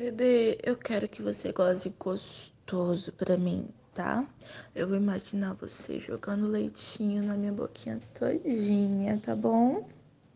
Bebê, eu quero que você goze gostoso pra mim, tá? Eu vou imaginar você jogando leitinho na minha boquinha todinha, tá bom?